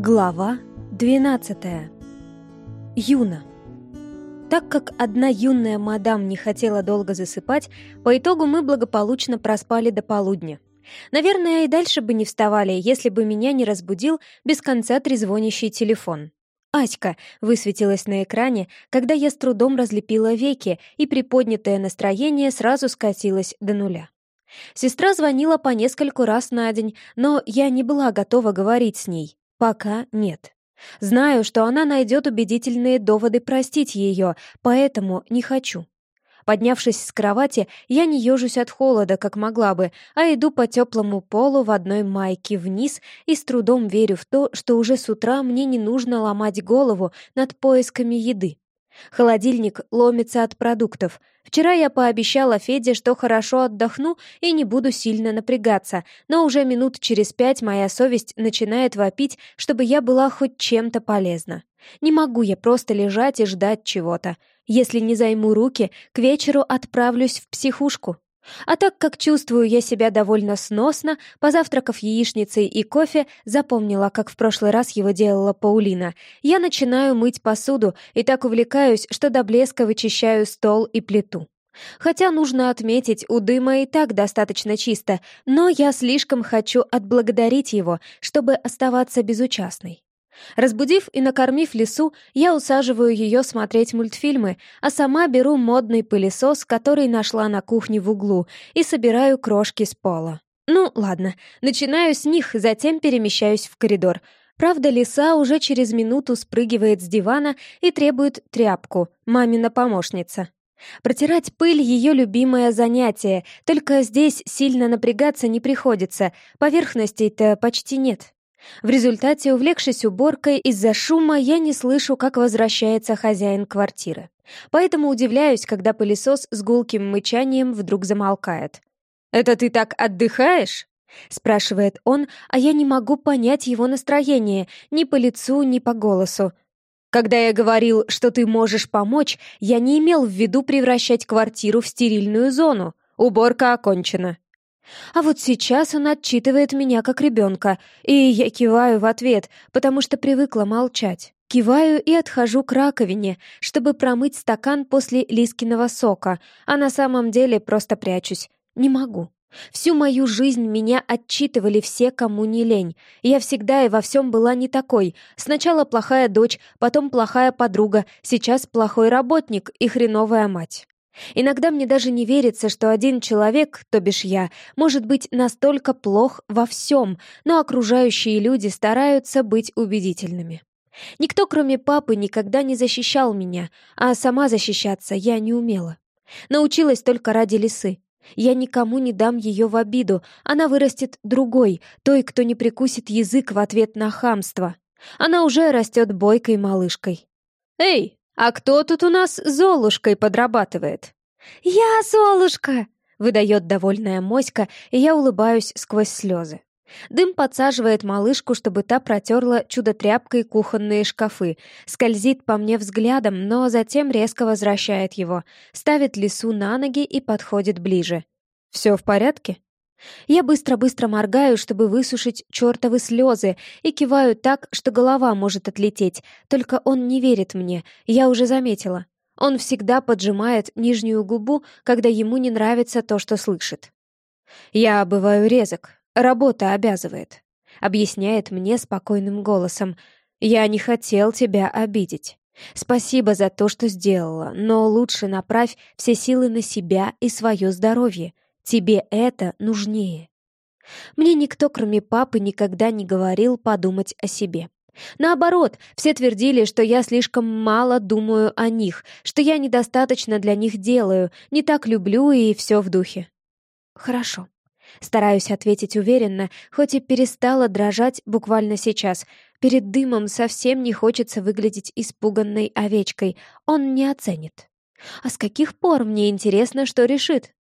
Глава 12. Юна. Так как одна юная мадам не хотела долго засыпать, по итогу мы благополучно проспали до полудня. Наверное, и дальше бы не вставали, если бы меня не разбудил без конца трезвонящий телефон. «Аська» высветилась на экране, когда я с трудом разлепила веки, и приподнятое настроение сразу скатилось до нуля. Сестра звонила по нескольку раз на день, но я не была готова говорить с ней. Пока нет. Знаю, что она найдет убедительные доводы простить ее, поэтому не хочу. Поднявшись с кровати, я не ежусь от холода, как могла бы, а иду по теплому полу в одной майке вниз и с трудом верю в то, что уже с утра мне не нужно ломать голову над поисками еды. Холодильник ломится от продуктов. Вчера я пообещала Феде, что хорошо отдохну и не буду сильно напрягаться, но уже минут через пять моя совесть начинает вопить, чтобы я была хоть чем-то полезна. Не могу я просто лежать и ждать чего-то. Если не займу руки, к вечеру отправлюсь в психушку. А так как чувствую я себя довольно сносно, позавтракав яичницей и кофе, запомнила, как в прошлый раз его делала Паулина, я начинаю мыть посуду и так увлекаюсь, что до блеска вычищаю стол и плиту. Хотя нужно отметить, у дыма и так достаточно чисто, но я слишком хочу отблагодарить его, чтобы оставаться безучастной. Разбудив и накормив лису, я усаживаю ее смотреть мультфильмы, а сама беру модный пылесос, который нашла на кухне в углу, и собираю крошки с пола. Ну, ладно, начинаю с них, затем перемещаюсь в коридор. Правда, лиса уже через минуту спрыгивает с дивана и требует тряпку, мамина помощница. Протирать пыль — ее любимое занятие, только здесь сильно напрягаться не приходится, поверхностей-то почти нет. В результате, увлекшись уборкой, из-за шума я не слышу, как возвращается хозяин квартиры. Поэтому удивляюсь, когда пылесос с гулким мычанием вдруг замолкает. «Это ты так отдыхаешь?» — спрашивает он, а я не могу понять его настроение ни по лицу, ни по голосу. «Когда я говорил, что ты можешь помочь, я не имел в виду превращать квартиру в стерильную зону. Уборка окончена». А вот сейчас он отчитывает меня как ребенка, и я киваю в ответ, потому что привыкла молчать. Киваю и отхожу к раковине, чтобы промыть стакан после Лискиного сока, а на самом деле просто прячусь. Не могу. Всю мою жизнь меня отчитывали все, кому не лень. Я всегда и во всем была не такой. Сначала плохая дочь, потом плохая подруга, сейчас плохой работник и хреновая мать. Иногда мне даже не верится, что один человек, то бишь я, может быть настолько плох во всем, но окружающие люди стараются быть убедительными. Никто, кроме папы, никогда не защищал меня, а сама защищаться я не умела. Научилась только ради лисы. Я никому не дам ее в обиду, она вырастет другой, той, кто не прикусит язык в ответ на хамство. Она уже растет бойкой малышкой. «Эй, «А кто тут у нас Золушкой подрабатывает?» «Я Золушка!» — выдает довольная моська, и я улыбаюсь сквозь слезы. Дым подсаживает малышку, чтобы та протерла чудо-тряпкой кухонные шкафы, скользит по мне взглядом, но затем резко возвращает его, ставит лису на ноги и подходит ближе. «Все в порядке?» Я быстро-быстро моргаю, чтобы высушить чертовы слезы, и киваю так, что голова может отлететь. Только он не верит мне, я уже заметила. Он всегда поджимает нижнюю губу, когда ему не нравится то, что слышит. «Я бываю резок, работа обязывает», — объясняет мне спокойным голосом. «Я не хотел тебя обидеть. Спасибо за то, что сделала, но лучше направь все силы на себя и свое здоровье. Тебе это нужнее. Мне никто, кроме папы, никогда не говорил подумать о себе. Наоборот, все твердили, что я слишком мало думаю о них, что я недостаточно для них делаю, не так люблю и все в духе. Хорошо. Стараюсь ответить уверенно, хоть и перестала дрожать буквально сейчас. Перед дымом совсем не хочется выглядеть испуганной овечкой. Он не оценит. А с каких пор мне интересно, что решит?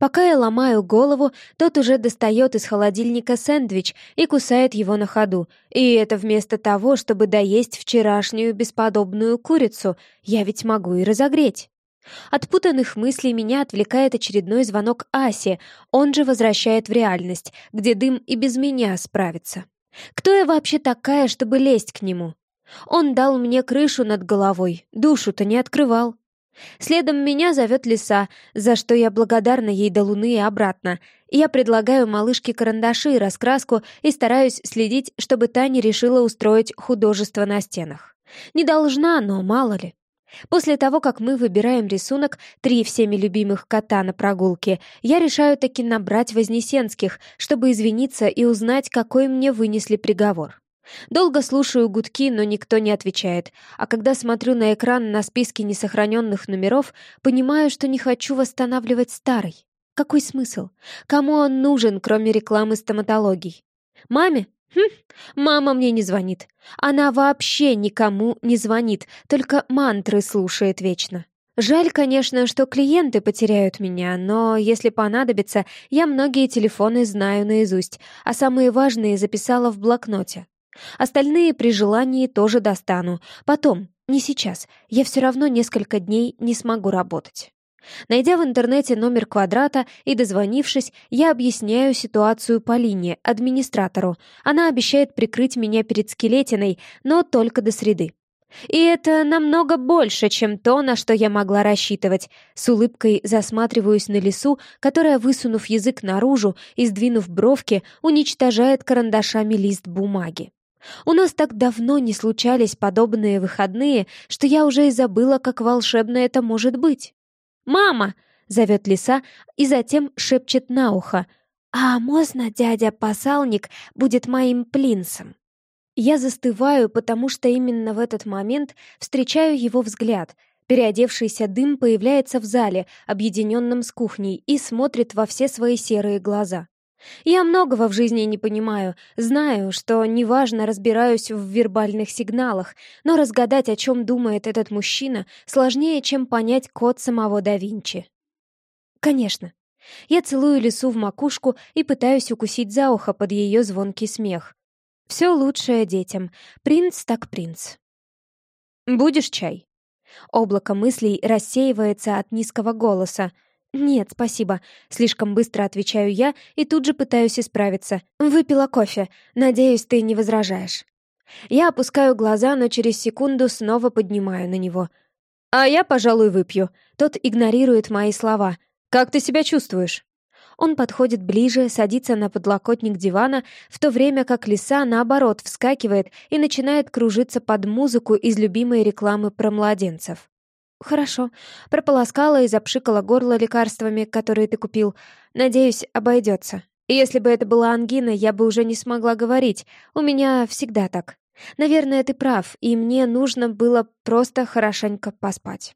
Пока я ломаю голову, тот уже достает из холодильника сэндвич и кусает его на ходу. И это вместо того, чтобы доесть вчерашнюю бесподобную курицу. Я ведь могу и разогреть. От путанных мыслей меня отвлекает очередной звонок Аси. Он же возвращает в реальность, где дым и без меня справится. Кто я вообще такая, чтобы лезть к нему? Он дал мне крышу над головой, душу-то не открывал. Следом меня зовет лиса, за что я благодарна ей до луны и обратно. Я предлагаю малышке карандаши и раскраску и стараюсь следить, чтобы та не решила устроить художество на стенах. Не должна, но мало ли. После того, как мы выбираем рисунок «Три всеми любимых кота на прогулке», я решаю таки набрать Вознесенских, чтобы извиниться и узнать, какой мне вынесли приговор. Долго слушаю гудки, но никто не отвечает, а когда смотрю на экран на списке несохраненных номеров, понимаю, что не хочу восстанавливать старый. Какой смысл? Кому он нужен, кроме рекламы стоматологий? Маме? Хм, мама мне не звонит. Она вообще никому не звонит, только мантры слушает вечно. Жаль, конечно, что клиенты потеряют меня, но если понадобится, я многие телефоны знаю наизусть, а самые важные записала в блокноте. Остальные при желании тоже достану. Потом, не сейчас. Я все равно несколько дней не смогу работать. Найдя в интернете номер квадрата и дозвонившись, я объясняю ситуацию Полине, администратору. Она обещает прикрыть меня перед скелетиной, но только до среды. И это намного больше, чем то, на что я могла рассчитывать. С улыбкой засматриваюсь на лесу, которая, высунув язык наружу и сдвинув бровки, уничтожает карандашами лист бумаги. У нас так давно не случались подобные выходные, что я уже и забыла, как волшебно это может быть. «Мама!» — зовет лиса и затем шепчет на ухо. «А можно дядя Посалник будет моим плинсом?» Я застываю, потому что именно в этот момент встречаю его взгляд. Переодевшийся дым появляется в зале, объединенном с кухней, и смотрит во все свои серые глаза. Я многого в жизни не понимаю, знаю, что неважно разбираюсь в вербальных сигналах, но разгадать, о чем думает этот мужчина, сложнее, чем понять код самого да Винчи. Конечно. Я целую лису в макушку и пытаюсь укусить за ухо под ее звонкий смех. Все лучшее детям. Принц так принц. «Будешь чай?» Облако мыслей рассеивается от низкого голоса — «Нет, спасибо», — слишком быстро отвечаю я и тут же пытаюсь исправиться. «Выпила кофе. Надеюсь, ты не возражаешь». Я опускаю глаза, но через секунду снова поднимаю на него. «А я, пожалуй, выпью». Тот игнорирует мои слова. «Как ты себя чувствуешь?» Он подходит ближе, садится на подлокотник дивана, в то время как лиса, наоборот, вскакивает и начинает кружиться под музыку из любимой рекламы про младенцев. «Хорошо». Прополоскала и запшикала горло лекарствами, которые ты купил. Надеюсь, обойдется. Если бы это была ангина, я бы уже не смогла говорить. У меня всегда так. Наверное, ты прав, и мне нужно было просто хорошенько поспать.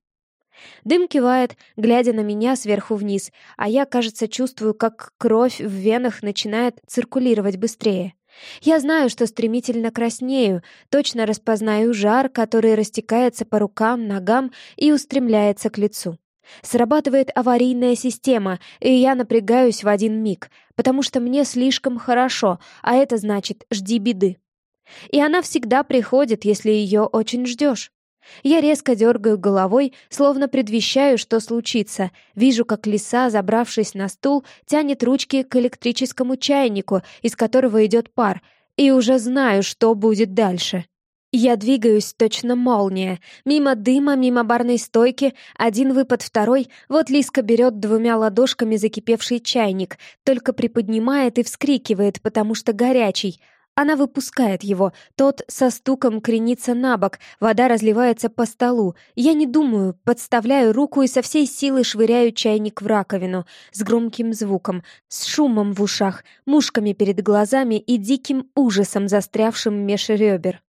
Дым кивает, глядя на меня сверху вниз, а я, кажется, чувствую, как кровь в венах начинает циркулировать быстрее. Я знаю, что стремительно краснею, точно распознаю жар, который растекается по рукам, ногам и устремляется к лицу. Срабатывает аварийная система, и я напрягаюсь в один миг, потому что мне слишком хорошо, а это значит «жди беды». И она всегда приходит, если ее очень ждешь. Я резко дергаю головой, словно предвещаю, что случится. Вижу, как лиса, забравшись на стул, тянет ручки к электрическому чайнику, из которого идет пар, и уже знаю, что будет дальше. Я двигаюсь точно молния. Мимо дыма, мимо барной стойки, один выпад, второй. Вот Лиска берет двумя ладошками закипевший чайник, только приподнимает и вскрикивает, потому что горячий — она выпускает его, тот со стуком кренится на бок, вода разливается по столу. Я не думаю, подставляю руку и со всей силы швыряю чайник в раковину, с громким звуком, с шумом в ушах, мушками перед глазами и диким ужасом, застрявшим меж ребер.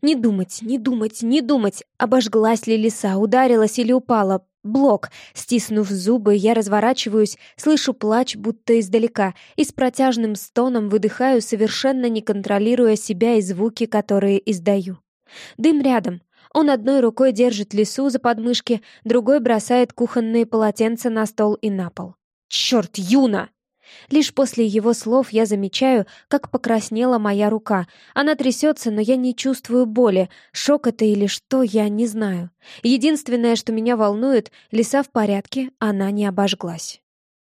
Не думать, не думать, не думать, обожглась ли лиса, ударилась или упала, Блок. Стиснув зубы, я разворачиваюсь, слышу плач, будто издалека, и с протяжным стоном выдыхаю, совершенно не контролируя себя и звуки, которые издаю. Дым рядом. Он одной рукой держит лису за подмышки, другой бросает кухонные полотенца на стол и на пол. «Черт, Юна!» Лишь после его слов я замечаю, как покраснела моя рука. Она трясется, но я не чувствую боли. Шок это или что, я не знаю. Единственное, что меня волнует, лиса в порядке, она не обожглась.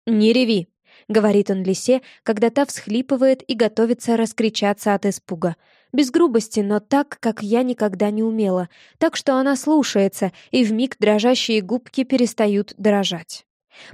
«Не реви!» — говорит он лисе, когда та всхлипывает и готовится раскричаться от испуга. Без грубости, но так, как я никогда не умела, так что она слушается, и вмиг дрожащие губки перестают дрожать.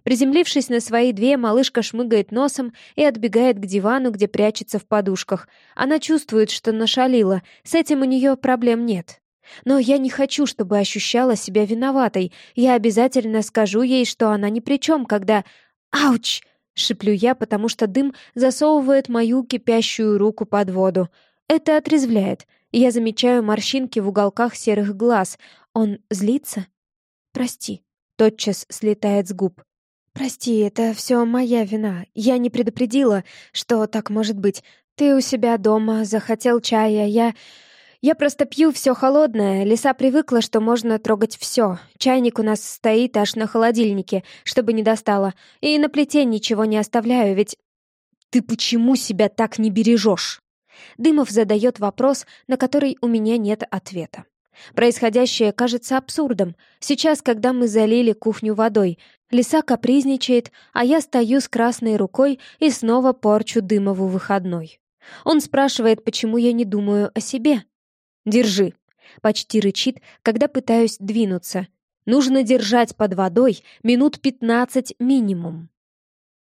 Приземлившись на свои две, малышка шмыгает носом и отбегает к дивану, где прячется в подушках. Она чувствует, что нашалила, с этим у нее проблем нет. Но я не хочу, чтобы ощущала себя виноватой. Я обязательно скажу ей, что она ни при чем, когда... «Ауч!» — шиплю я, потому что дым засовывает мою кипящую руку под воду. Это отрезвляет. Я замечаю морщинки в уголках серых глаз. Он злится? «Прости», — тотчас слетает с губ. «Прости, это все моя вина. Я не предупредила, что так может быть. Ты у себя дома, захотел чая, я... Я просто пью все холодное. Лиса привыкла, что можно трогать все. Чайник у нас стоит аж на холодильнике, чтобы не достала. И на плите ничего не оставляю, ведь... Ты почему себя так не бережешь? Дымов задает вопрос, на который у меня нет ответа. Происходящее кажется абсурдом. Сейчас, когда мы залили кухню водой, лиса капризничает, а я стою с красной рукой и снова порчу Дымову выходной. Он спрашивает, почему я не думаю о себе. «Держи!» — почти рычит, когда пытаюсь двинуться. «Нужно держать под водой минут пятнадцать минимум».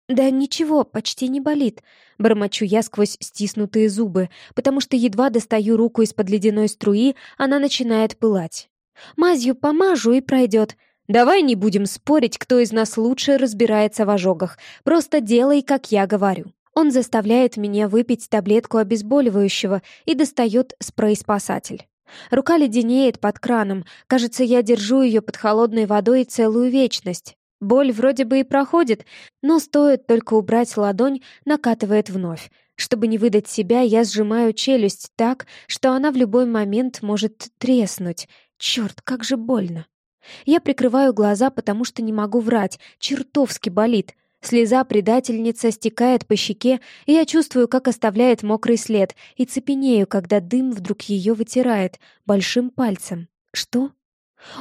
«Да ничего, почти не болит», — бормочу я сквозь стиснутые зубы, потому что едва достаю руку из-под ледяной струи, она начинает пылать. «Мазью помажу и пройдет. Давай не будем спорить, кто из нас лучше разбирается в ожогах. Просто делай, как я говорю». Он заставляет меня выпить таблетку обезболивающего и достает спрей-спасатель. Рука леденеет под краном. Кажется, я держу ее под холодной водой целую вечность. Боль вроде бы и проходит, но стоит только убрать ладонь, накатывает вновь. Чтобы не выдать себя, я сжимаю челюсть так, что она в любой момент может треснуть. Черт, как же больно. Я прикрываю глаза, потому что не могу врать. Чертовски болит. Слеза предательница стекает по щеке, и я чувствую, как оставляет мокрый след, и цепенею, когда дым вдруг ее вытирает большим пальцем. Что?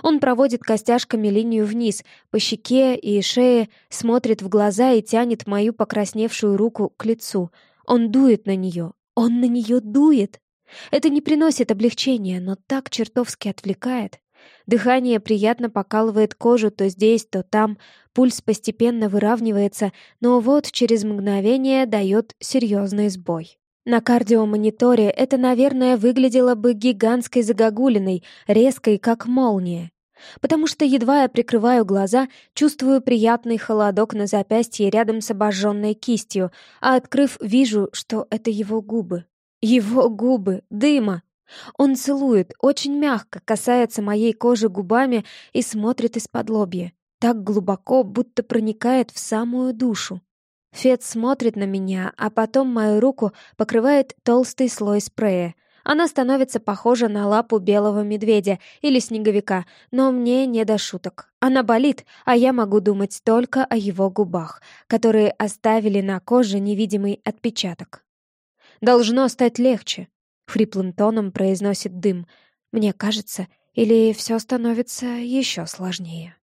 Он проводит костяшками линию вниз, по щеке и шее, смотрит в глаза и тянет мою покрасневшую руку к лицу. Он дует на нее. Он на нее дует. Это не приносит облегчения, но так чертовски отвлекает. Дыхание приятно покалывает кожу то здесь, то там, пульс постепенно выравнивается, но вот через мгновение дает серьезный сбой. На кардиомониторе это, наверное, выглядело бы гигантской загогулиной, резкой, как молния. Потому что едва я прикрываю глаза, чувствую приятный холодок на запястье рядом с обожженной кистью, а открыв, вижу, что это его губы. Его губы, дыма. Он целует, очень мягко, касается моей кожи губами и смотрит из-под лобья. Так глубоко, будто проникает в самую душу. Фет смотрит на меня, а потом мою руку покрывает толстый слой спрея. Она становится похожа на лапу белого медведя или снеговика, но мне не до шуток. Она болит, а я могу думать только о его губах, которые оставили на коже невидимый отпечаток. Должно стать легче. — хриплым тоном произносит дым. «Мне кажется, или все становится еще сложнее?»